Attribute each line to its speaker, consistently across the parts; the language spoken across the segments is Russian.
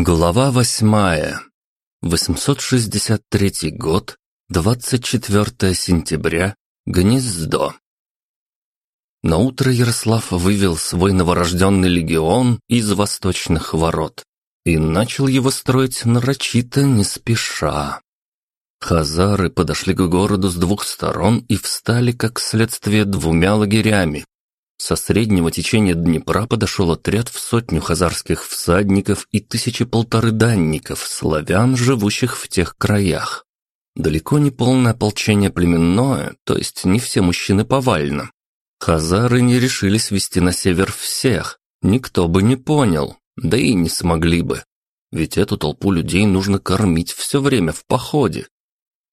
Speaker 1: Глава восьмая. 863 год, 24 сентября, Гнездо. На утро Ярослав вывел свой новорожденный легион из восточных ворот и начал его строить нарочито не спеша. Хазары подошли к городу с двух сторон и встали, как следствие, двумя лагерями, со среднего течения Днепра подошел отряд в сотню хазарских всадников и тысячи полторы данников, славян, живущих в тех краях. Далеко не полное ополчение племенное, то есть не все мужчины повально. Хазары не решились вести на север всех, никто бы не понял, да и не смогли бы. Ведь эту толпу людей нужно кормить все время в походе,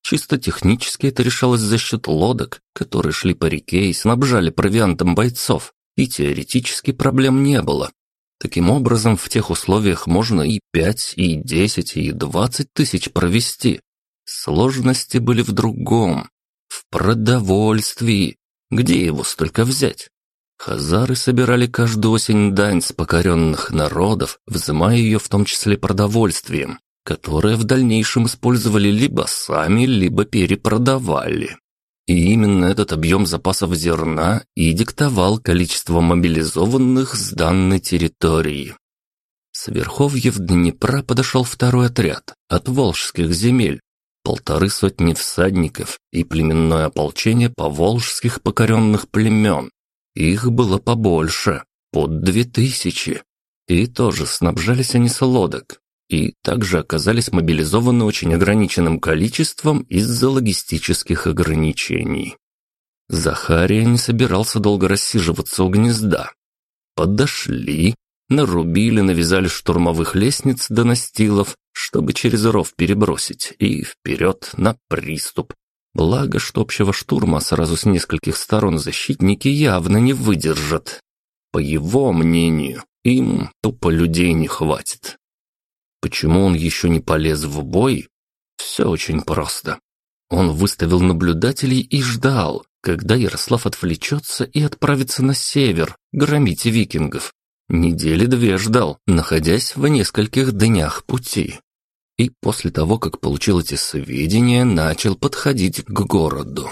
Speaker 1: Чисто технически это решалось за счет лодок, которые шли по реке и снабжали провиантом бойцов, и теоретически проблем не было. Таким образом, в тех условиях можно и пять, и десять, и двадцать тысяч провести. Сложности были в другом. В продовольствии. Где его столько взять? Хазары собирали каждую осень дань с покоренных народов, взимая ее в том числе продовольствием которые в дальнейшем использовали либо сами, либо перепродавали. И именно этот объем запасов зерна и диктовал количество мобилизованных с данной территории. С верховьев Днепра подошел второй отряд от волжских земель, полторы сотни всадников и племенное ополчение поволжских покоренных племен. Их было побольше, под две тысячи. И тоже снабжались они с лодок, и также оказались мобилизованы очень ограниченным количеством из-за логистических ограничений. Захария не собирался долго рассиживаться у гнезда. Подошли, нарубили, навязали штурмовых лестниц до настилов, чтобы через ров перебросить, и вперед на приступ. Благо, что общего штурма сразу с нескольких сторон защитники явно не выдержат. По его мнению, им тупо людей не хватит. Почему он еще не полез в бой? Все очень просто. Он выставил наблюдателей и ждал, когда Ярослав отвлечется и отправится на север, громить викингов. Недели две ждал, находясь в нескольких днях пути. И после того, как получил эти сведения, начал подходить к городу.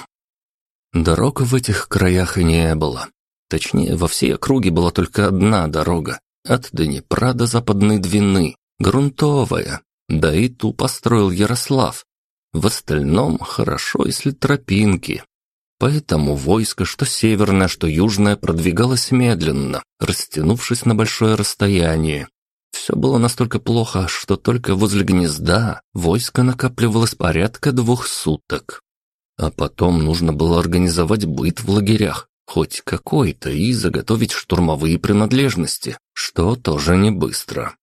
Speaker 1: Дорог в этих краях не было. Точнее, во всей округе была только одна дорога, от Днепра до Западной Двины, грунтовая, да и ту построил Ярослав. В остальном хорошо, если тропинки. Поэтому войско, что северное, что южное, продвигалось медленно, растянувшись на большое расстояние. Все было настолько плохо, что только возле гнезда войско накапливалось порядка двух суток. А потом нужно было организовать быт в лагерях, хоть какой-то, и заготовить штурмовые принадлежности, что тоже не быстро.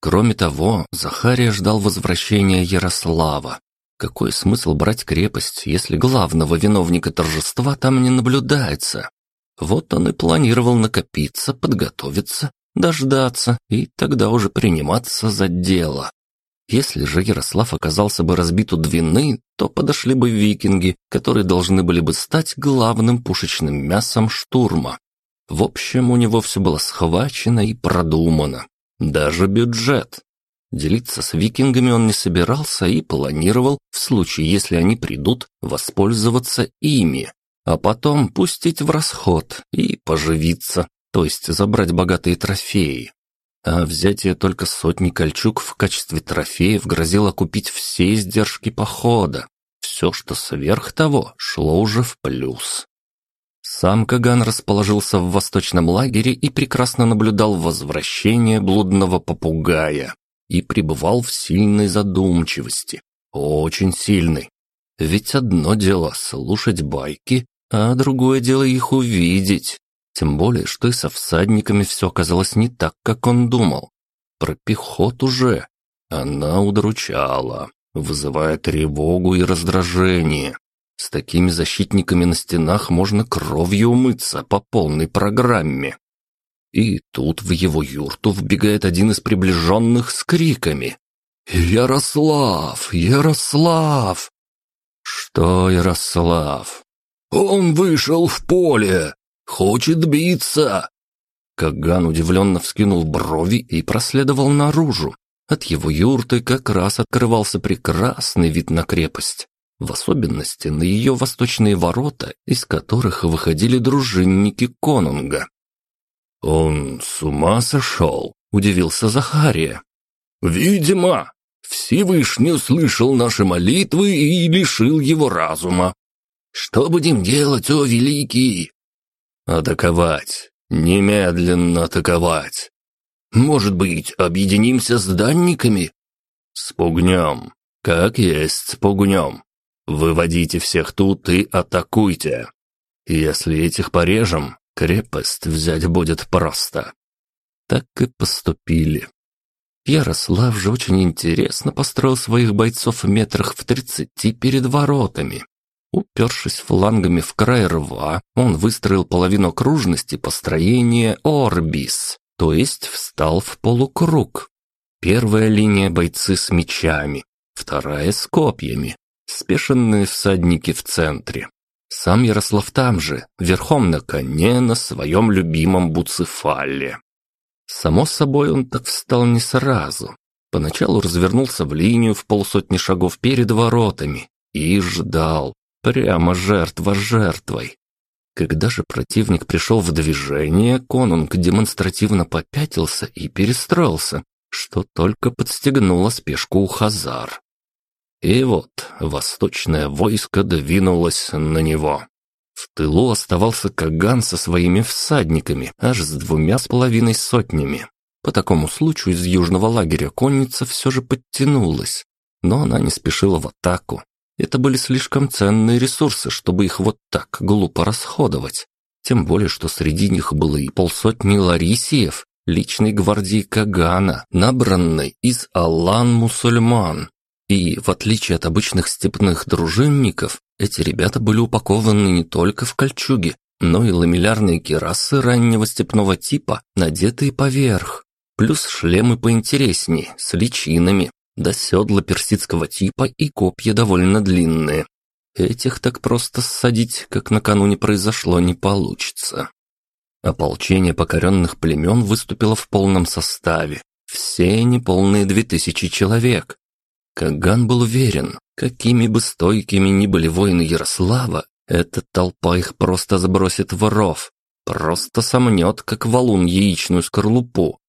Speaker 1: Кроме того, Захария ждал возвращения Ярослава. Какой смысл брать крепость, если главного виновника торжества там не наблюдается? Вот он и планировал накопиться, подготовиться, дождаться и тогда уже приниматься за дело. Если же Ярослав оказался бы разбит у Двины, то подошли бы викинги, которые должны были бы стать главным пушечным мясом штурма. В общем, у него все было схвачено и продумано. Даже бюджет. Делиться с викингами он не собирался и планировал, в случае, если они придут, воспользоваться ими, а потом пустить в расход и поживиться, то есть забрать богатые трофеи. А взятие только сотни кольчуг в качестве трофеев грозило купить все издержки похода. Все, что сверх того, шло уже в плюс. Сам Каган расположился в восточном лагере и прекрасно наблюдал возвращение блудного попугая и пребывал в сильной задумчивости, очень сильной. Ведь одно дело слушать байки, а другое дело их увидеть. Тем более, что и со всадниками все оказалось не так, как он думал. Про пехоту же она удручала, вызывая тревогу и раздражение. С такими защитниками на стенах можно кровью умыться по полной программе. И тут в его юрту вбегает один из приближенных с криками. «Ярослав! Ярослав!» «Что Ярослав?» «Он вышел в поле! Хочет биться!» Каган удивленно вскинул брови и проследовал наружу. От его юрты как раз открывался прекрасный вид на крепость, в особенности на ее восточные ворота, из которых выходили дружинники конунга. «Он с ума сошел?» – удивился Захария. «Видимо, Всевышний услышал наши молитвы и лишил его разума. Что будем делать, о великий?» «Атаковать! Немедленно атаковать! Может быть, объединимся с данниками?» «Спугнем! Как есть спугнем! Выводите всех тут и атакуйте! Если этих порежем, крепость взять будет просто!» Так и поступили. Ярослав же очень интересно построил своих бойцов в метрах в тридцати перед воротами. Упершись флангами в край рва, он выстроил половину окружности построения Орбис, то есть встал в полукруг. Первая линия бойцы с мечами, вторая с копьями, спешенные всадники в центре. Сам Ярослав там же, верхом на коне на своем любимом Буцефале. Само собой, он так встал не сразу. Поначалу развернулся в линию в полсотни шагов перед воротами и ждал, Прямо жертва жертвой. Когда же противник пришел в движение, конунг демонстративно попятился и перестроился, что только подстегнуло спешку у Хазар. И вот восточное войско двинулось на него. В тылу оставался Каган со своими всадниками, аж с двумя с половиной сотнями. По такому случаю из южного лагеря конница все же подтянулась, но она не спешила в атаку, это были слишком ценные ресурсы, чтобы их вот так глупо расходовать. Тем более, что среди них было и полсотни ларисиев, личной гвардии Кагана, набранной из Аллан-мусульман. И, в отличие от обычных степных дружинников, эти ребята были упакованы не только в кольчуги, но и ламеллярные керасы раннего степного типа, надетые поверх. Плюс шлемы поинтереснее, с личинами, до седла персидского типа и копья довольно длинные. Этих так просто ссадить, как накануне произошло, не получится. Ополчение покоренных племен выступило в полном составе. Все неполные две тысячи человек. Каган был уверен, какими бы стойкими ни были воины Ярослава, эта толпа их просто сбросит в ров, просто сомнет, как валун яичную скорлупу,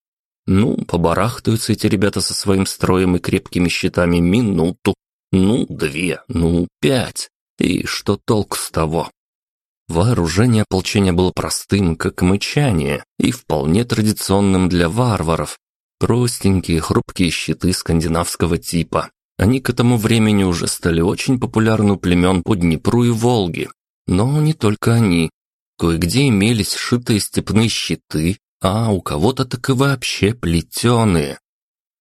Speaker 1: ну, побарахтаются эти ребята со своим строем и крепкими щитами минуту, ну, две, ну, пять. И что толк с того? Вооружение ополчения было простым, как мычание, и вполне традиционным для варваров. Простенькие, хрупкие щиты скандинавского типа. Они к этому времени уже стали очень популярны у племен по Днепру и Волге. Но не только они. Кое-где имелись шитые степные щиты, а у кого-то так и вообще плетеные.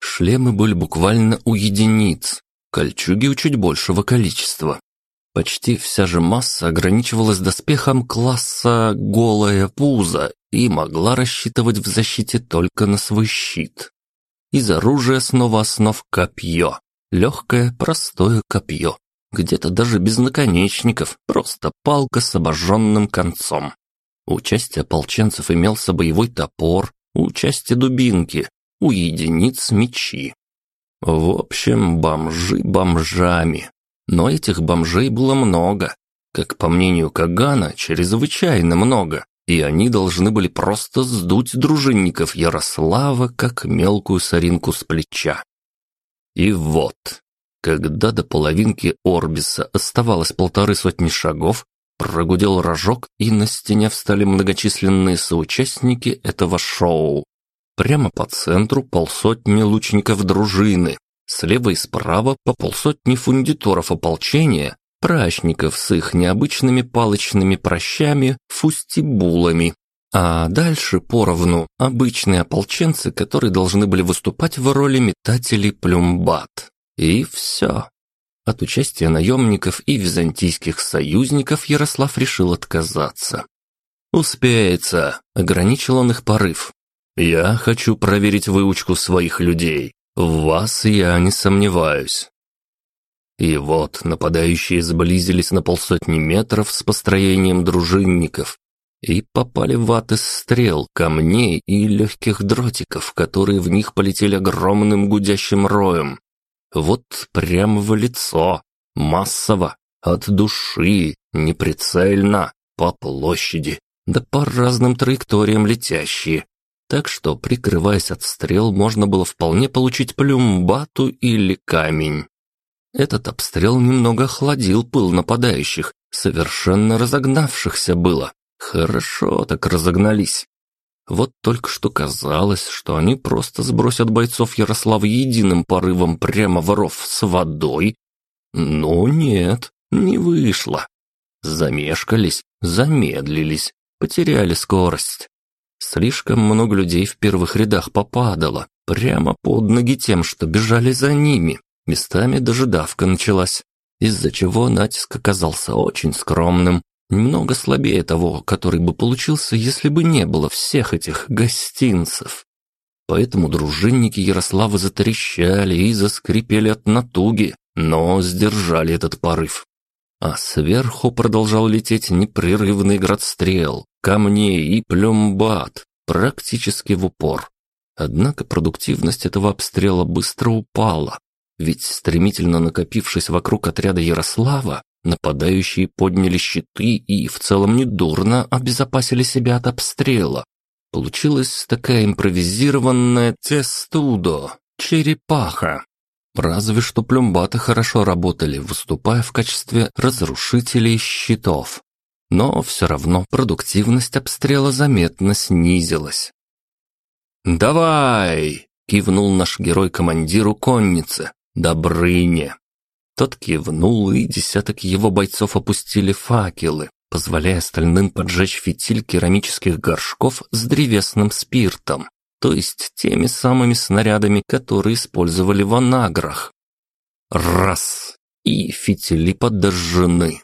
Speaker 1: Шлемы были буквально у единиц, кольчуги у чуть большего количества. Почти вся же масса ограничивалась доспехом класса «голое пузо» и могла рассчитывать в защите только на свой щит. Из оружия снова основ копье. Легкое, простое копье. Где-то даже без наконечников, просто палка с обожженным концом. У части ополченцев имелся боевой топор, у части дубинки, у единиц мечи. В общем, бомжи бомжами. Но этих бомжей было много. Как по мнению Кагана, чрезвычайно много. И они должны были просто сдуть дружинников Ярослава, как мелкую соринку с плеча. И вот, когда до половинки Орбиса оставалось полторы сотни шагов, Прогудел рожок, и на стене встали многочисленные соучастники этого шоу. Прямо по центру полсотни лучников дружины, слева и справа по полсотни фундиторов ополчения, прачников с их необычными палочными прощами, фустибулами. А дальше поровну обычные ополченцы, которые должны были выступать в роли метателей плюмбат. И все. От участия наемников и византийских союзников Ярослав решил отказаться. «Успеется», — ограничил он их порыв. «Я хочу проверить выучку своих людей. В вас я не сомневаюсь». И вот нападающие сблизились на полсотни метров с построением дружинников. И попали в ад из стрел, камней и легких дротиков, которые в них полетели огромным гудящим роем. Вот прямо в лицо, массово, от души, неприцельно, по площади, да по разным траекториям летящие. Так что, прикрываясь от стрел, можно было вполне получить плюмбату или камень. Этот обстрел немного охладил пыл нападающих, совершенно разогнавшихся было. Хорошо так разогнались. Вот только что казалось, что они просто сбросят бойцов Ярослава единым порывом прямо в ров с водой. Но нет, не вышло. Замешкались, замедлились, потеряли скорость. Слишком много людей в первых рядах попадало, прямо под ноги тем, что бежали за ними. Местами даже давка началась, из-за чего натиск оказался очень скромным, немного слабее того, который бы получился, если бы не было всех этих гостинцев. Поэтому дружинники Ярослава затрещали и заскрипели от натуги, но сдержали этот порыв. А сверху продолжал лететь непрерывный град стрел, камней и плюмбат, практически в упор. Однако продуктивность этого обстрела быстро упала, ведь стремительно накопившись вокруг отряда Ярослава, нападающие подняли щиты и в целом недурно обезопасили себя от обстрела. Получилась такая импровизированная тестудо, черепаха, Разве что плюмбаты хорошо работали, выступая в качестве разрушителей щитов. Но все равно продуктивность обстрела заметно снизилась. «Давай!» — кивнул наш герой командиру конницы, Добрыне. Тот кивнул, и десяток его бойцов опустили факелы, позволяя остальным поджечь фитиль керамических горшков с древесным спиртом то есть теми самыми снарядами, которые использовали в анаграх. Раз, и фитили подожжены.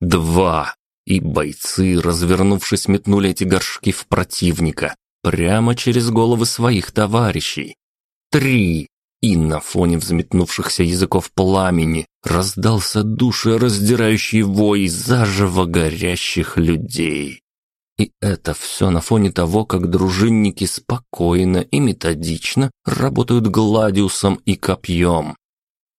Speaker 1: Два, и бойцы, развернувшись, метнули эти горшки в противника, прямо через головы своих товарищей. Три, и на фоне взметнувшихся языков пламени раздался душераздирающий вой заживо горящих людей. И это все на фоне того, как дружинники спокойно и методично работают гладиусом и копьем.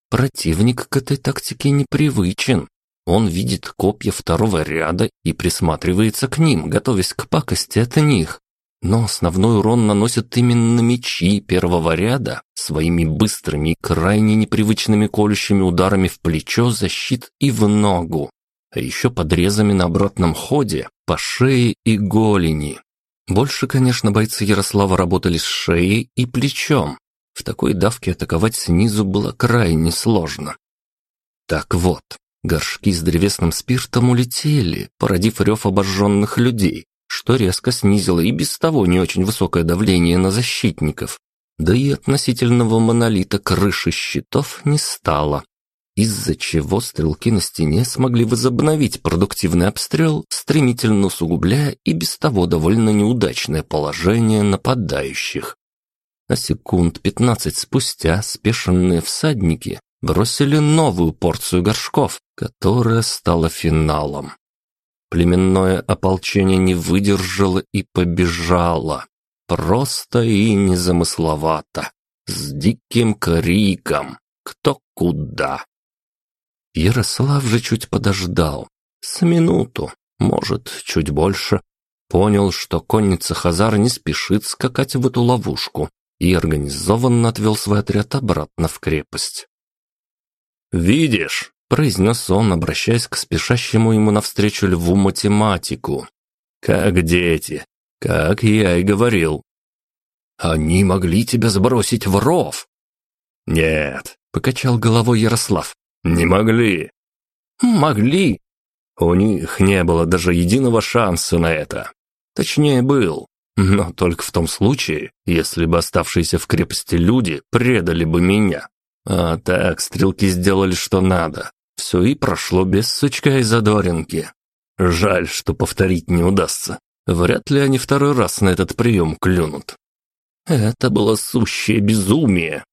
Speaker 1: Противник к этой тактике непривычен. Он видит копья второго ряда и присматривается к ним, готовясь к пакости от них. Но основной урон наносят именно мечи первого ряда своими быстрыми и крайне непривычными колющими ударами в плечо, защит и в ногу а еще подрезами на обратном ходе по шее и голени. Больше, конечно, бойцы Ярослава работали с шеей и плечом. В такой давке атаковать снизу было крайне сложно. Так вот, горшки с древесным спиртом улетели, породив рев обожженных людей, что резко снизило и без того не очень высокое давление на защитников. Да и относительного монолита крыши щитов не стало из-за чего стрелки на стене смогли возобновить продуктивный обстрел, стремительно усугубляя и без того довольно неудачное положение нападающих. А секунд пятнадцать спустя спешенные всадники бросили новую порцию горшков, которая стала финалом. Племенное ополчение не выдержало и побежало. Просто и незамысловато. С диким криком. Кто куда. Ярослав же чуть подождал. С минуту, может, чуть больше. Понял, что конница Хазар не спешит скакать в эту ловушку и организованно отвел свой отряд обратно в крепость. «Видишь», — произнес он, обращаясь к спешащему ему навстречу льву-математику. «Как дети, как я и говорил». «Они могли тебя сбросить в ров?» «Нет», — покачал головой Ярослав. Не могли. Могли. У них не было даже единого шанса на это. Точнее, был. Но только в том случае, если бы оставшиеся в крепости люди предали бы меня. А так, стрелки сделали что надо. Все и прошло без сучка и задоринки. Жаль, что повторить не удастся. Вряд ли они второй раз на этот прием клюнут. Это было сущее безумие.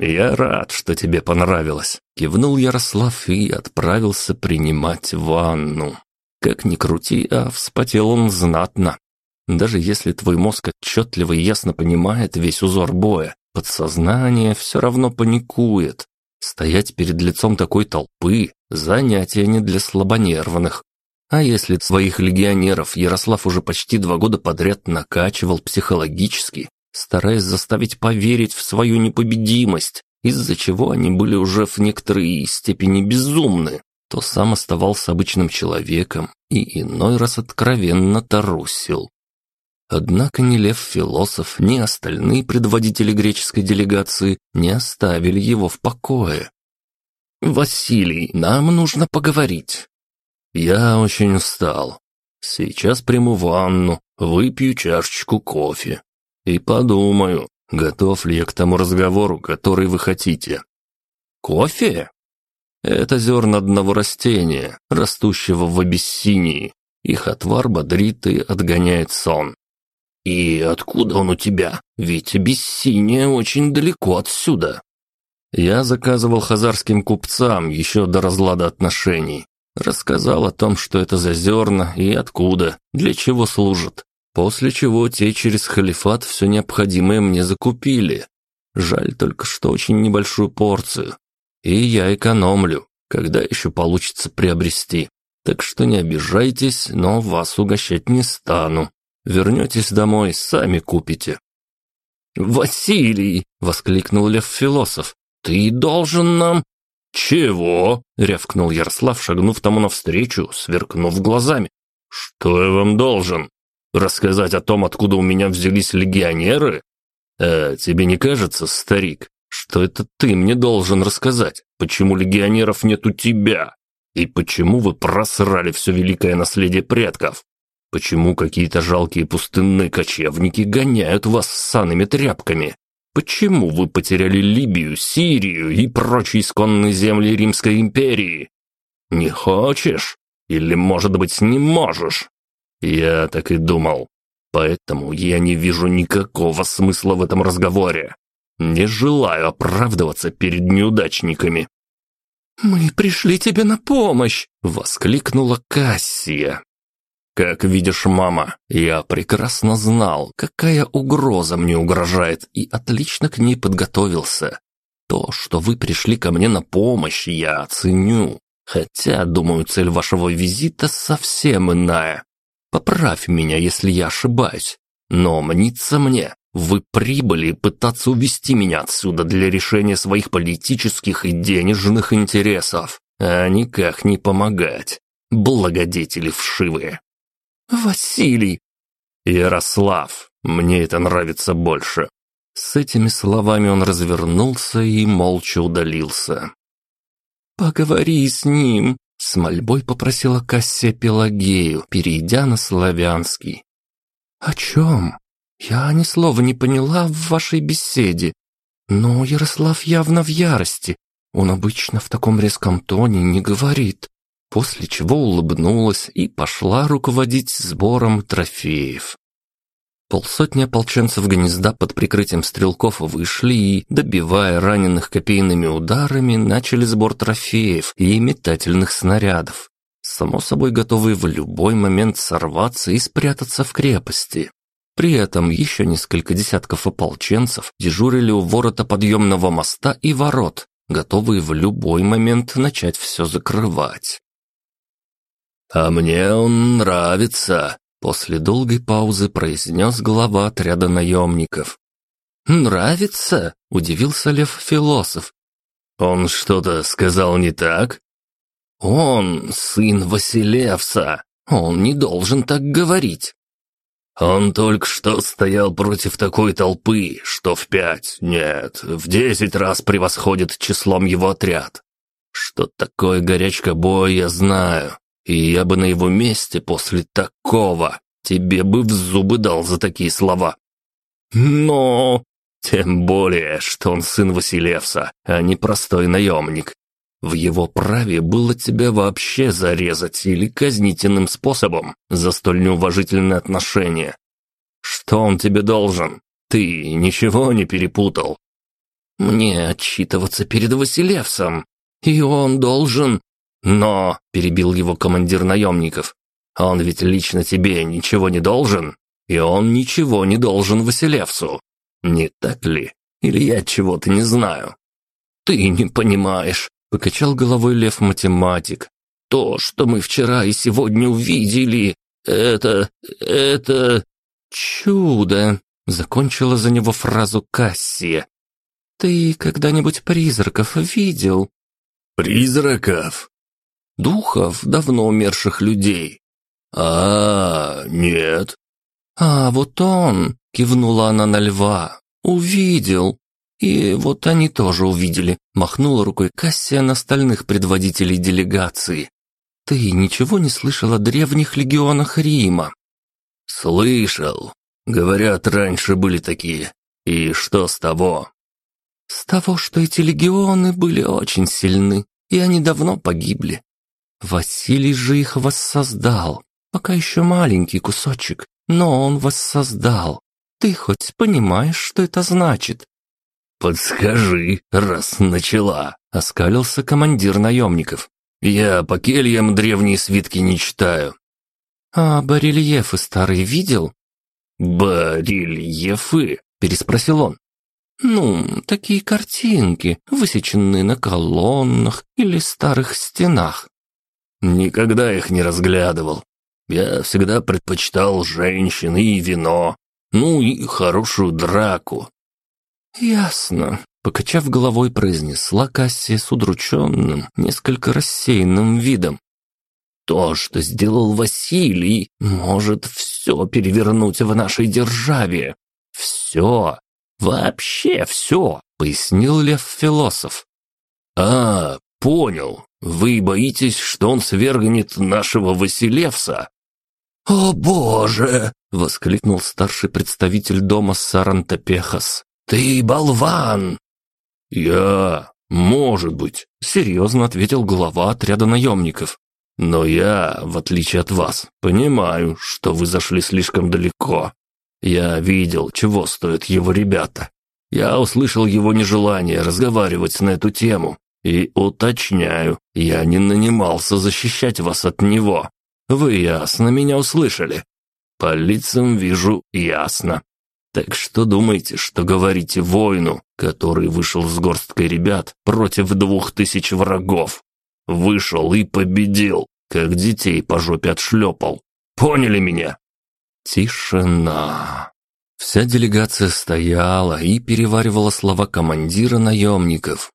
Speaker 1: «Я рад, что тебе понравилось», — кивнул Ярослав и отправился принимать ванну. Как ни крути, а вспотел он знатно. Даже если твой мозг отчетливо и ясно понимает весь узор боя, подсознание все равно паникует. Стоять перед лицом такой толпы – занятие не для слабонервных. А если своих легионеров Ярослав уже почти два года подряд накачивал психологически, стараясь заставить поверить в свою непобедимость, из-за чего они были уже в некоторой степени безумны, то сам оставался обычным человеком и иной раз откровенно тарусил. Однако ни Лев-философ, ни остальные предводители греческой делегации не оставили его в покое. «Василий, нам нужно поговорить». «Я очень устал. Сейчас приму ванну, выпью чашечку кофе и подумаю, готов ли я к тому разговору, который вы хотите». «Кофе?» Это зерна одного растения, растущего в Абиссинии. Их отвар бодрит и отгоняет сон. «И откуда он у тебя? Ведь Абиссиния очень далеко отсюда». Я заказывал хазарским купцам еще до разлада отношений. Рассказал о том, что это за зерна и откуда, для чего служат. После чего те через халифат все необходимое мне закупили. Жаль только, что очень небольшую порцию, и я экономлю, когда еще получится приобрести. Так что не обижайтесь, но вас угощать не стану. Вернетесь домой, сами купите».
Speaker 2: «Василий!» — воскликнул Лев-философ. «Ты должен нам...»
Speaker 1: «Чего?» — рявкнул Ярослав, шагнув тому навстречу, сверкнув глазами. «Что я вам должен? Рассказать о том, откуда у меня взялись легионеры? Э, тебе не кажется, старик, что это ты мне должен рассказать, почему легионеров нет у тебя? И почему вы просрали все великое наследие предков? Почему какие-то жалкие пустынные кочевники гоняют вас с санными тряпками? Почему вы потеряли Либию, Сирию и прочие исконные земли Римской империи? Не хочешь? Или, может быть, не можешь? Я так и думал. Поэтому я не вижу никакого смысла в этом разговоре. Не желаю оправдываться перед неудачниками».
Speaker 2: «Мы пришли тебе на помощь!» — воскликнула Кассия.
Speaker 1: «Как видишь, мама, я прекрасно знал, какая угроза мне угрожает, и отлично к ней подготовился. То, что вы пришли ко мне на помощь, я оценю. Хотя, думаю, цель вашего визита совсем иная. Поправь меня, если я ошибаюсь. Но мнится мне, вы прибыли пытаться увести меня отсюда для решения своих политических и денежных интересов, а никак не помогать. Благодетели вшивые.
Speaker 2: Василий.
Speaker 1: Ярослав, мне это нравится больше. С этими словами он развернулся и молча удалился.
Speaker 2: «Поговори с ним», — с мольбой попросила Кассия Пелагею, перейдя на славянский. «О чем?» «Я ни слова не поняла в вашей беседе, но Ярослав явно в ярости. Он обычно в таком резком тоне не говорит». После чего улыбнулась и пошла руководить сбором трофеев. Полсотни ополченцев гнезда под прикрытием стрелков вышли и, добивая раненых копейными ударами, начали сбор трофеев и метательных снарядов, само собой готовые в любой момент сорваться и спрятаться в крепости. При этом еще несколько десятков ополченцев дежурили у ворота подъемного моста и ворот, готовые в любой момент начать все закрывать.
Speaker 1: «А мне он нравится», — после долгой паузы произнес глава отряда наемников.
Speaker 2: «Нравится?» — удивился Лев-философ.
Speaker 1: «Он что-то сказал не так?»
Speaker 2: «Он сын Василевса. Он не должен так говорить».
Speaker 1: Он только что стоял против такой толпы, что в пять, нет, в десять раз превосходит числом его отряд. Что такое горячка боя, я знаю, и я бы на его месте после такого тебе бы в зубы дал за такие слова. Но... Тем более, что он сын Василевса, а не простой наемник. В его праве было тебя вообще зарезать или казнить иным способом за столь неуважительное отношение. Что он тебе должен? Ты ничего не перепутал?
Speaker 2: Мне отчитываться перед Василевсом, и он должен...
Speaker 1: Но, перебил его командир наемников, Он ведь лично тебе ничего не должен, и он ничего не должен Василевсу. Не так ли? Или я чего-то не знаю?» «Ты не понимаешь», — покачал головой лев-математик. «То, что мы вчера и сегодня увидели, это... это... чудо!» — закончила за него фразу Кассия. «Ты когда-нибудь призраков видел?» «Призраков?»
Speaker 2: «Духов давно умерших людей».
Speaker 1: «А, нет».
Speaker 2: «А, вот он!» — кивнула она на льва. «Увидел. И вот они тоже увидели», — махнула рукой Кассия на остальных предводителей делегации. «Ты ничего не слышал о древних легионах Рима?»
Speaker 1: «Слышал. Говорят, раньше были такие. И что с того?»
Speaker 2: «С того, что эти легионы были очень сильны, и они давно погибли. Василий же их воссоздал, пока еще маленький кусочек, но он воссоздал. Ты хоть понимаешь, что это значит?»
Speaker 1: «Подскажи, раз начала», — оскалился командир наемников. «Я по кельям древние свитки не читаю».
Speaker 2: «А барельефы старые видел?»
Speaker 1: «Барельефы?» — переспросил он.
Speaker 2: «Ну, такие картинки, высеченные на колоннах или старых стенах».
Speaker 1: «Никогда их не разглядывал. Я всегда предпочитал женщин и вино, ну и хорошую драку.
Speaker 2: «Ясно», — покачав головой, произнесла Кассия с удрученным, несколько рассеянным видом. «То, что сделал Василий, может все перевернуть в нашей державе. Все, вообще все», — пояснил Лев-философ.
Speaker 1: «А, понял. Вы боитесь, что он свергнет нашего Василевса?» «О боже!» — воскликнул старший представитель дома Сарантопехас. «Ты болван!» «Я... может быть», — серьезно ответил глава отряда наемников. «Но я, в отличие от вас, понимаю, что вы зашли слишком далеко. Я видел, чего стоят его ребята. Я услышал его нежелание разговаривать на эту тему. И уточняю, я не нанимался защищать вас от него. Вы ясно меня услышали. По лицам вижу ясно. Так что думаете, что говорите воину, который вышел с горсткой ребят против двух тысяч врагов? Вышел и победил, как детей по жопе отшлепал. Поняли меня? Тишина. Вся делегация стояла и переваривала слова командира наемников.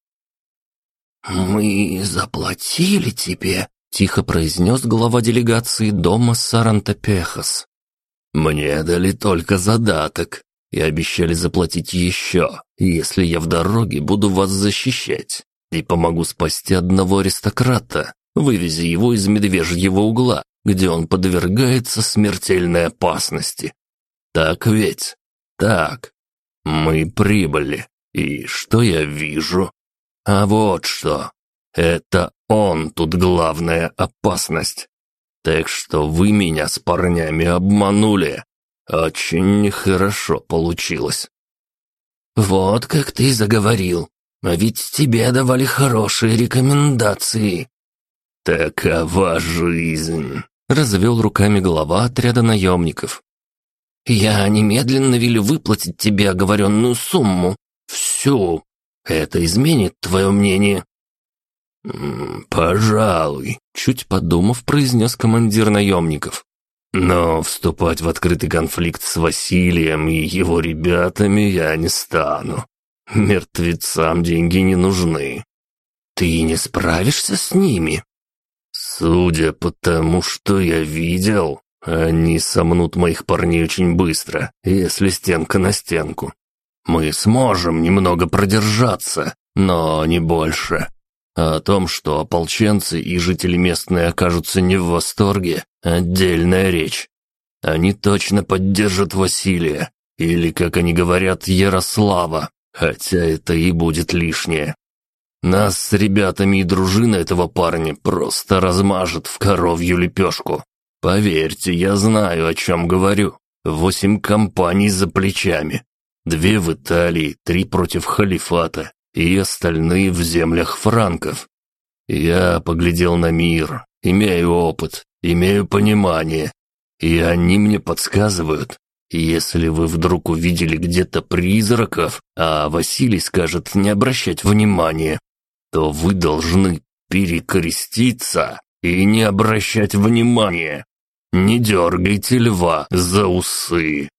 Speaker 1: «Мы заплатили тебе», — тихо произнес глава делегации дома Сарантопехас. «Мне дали только задаток и обещали заплатить еще, если я в дороге буду вас защищать и помогу спасти одного аристократа, вывезя его из медвежьего угла, где он подвергается смертельной опасности. Так ведь? Так. Мы прибыли. И что я вижу? А вот что. Это он тут главная опасность. Так что вы меня с парнями обманули. Очень нехорошо получилось. Вот как ты заговорил. А ведь тебе давали хорошие рекомендации. Такова жизнь. Развел руками глава отряда наемников. «Я немедленно велю выплатить тебе оговоренную сумму. Всю. Это изменит твое мнение?» «Пожалуй», — чуть подумав, произнес командир наемников. «Но вступать в открытый конфликт с Василием и его ребятами я не стану. Мертвецам деньги не нужны. Ты не справишься с ними?» «Судя по тому, что я видел, они сомнут моих парней очень быстро, если стенка на стенку. Мы сможем немного продержаться, но не больше. А о том, что ополченцы и жители местные окажутся не в восторге, отдельная речь. Они точно поддержат Василия, или, как они говорят, Ярослава, хотя это и будет лишнее. Нас с ребятами и дружина этого парня просто размажет в коровью лепешку. Поверьте, я знаю, о чем говорю. Восемь компаний за плечами. Две в Италии, три против халифата, и остальные в землях франков. Я поглядел на мир, имею опыт, имею понимание. И они мне подсказывают, если вы вдруг увидели где-то призраков, а Василий скажет не обращать внимания, то вы должны перекреститься и не обращать внимания. Не дергайте льва за усы.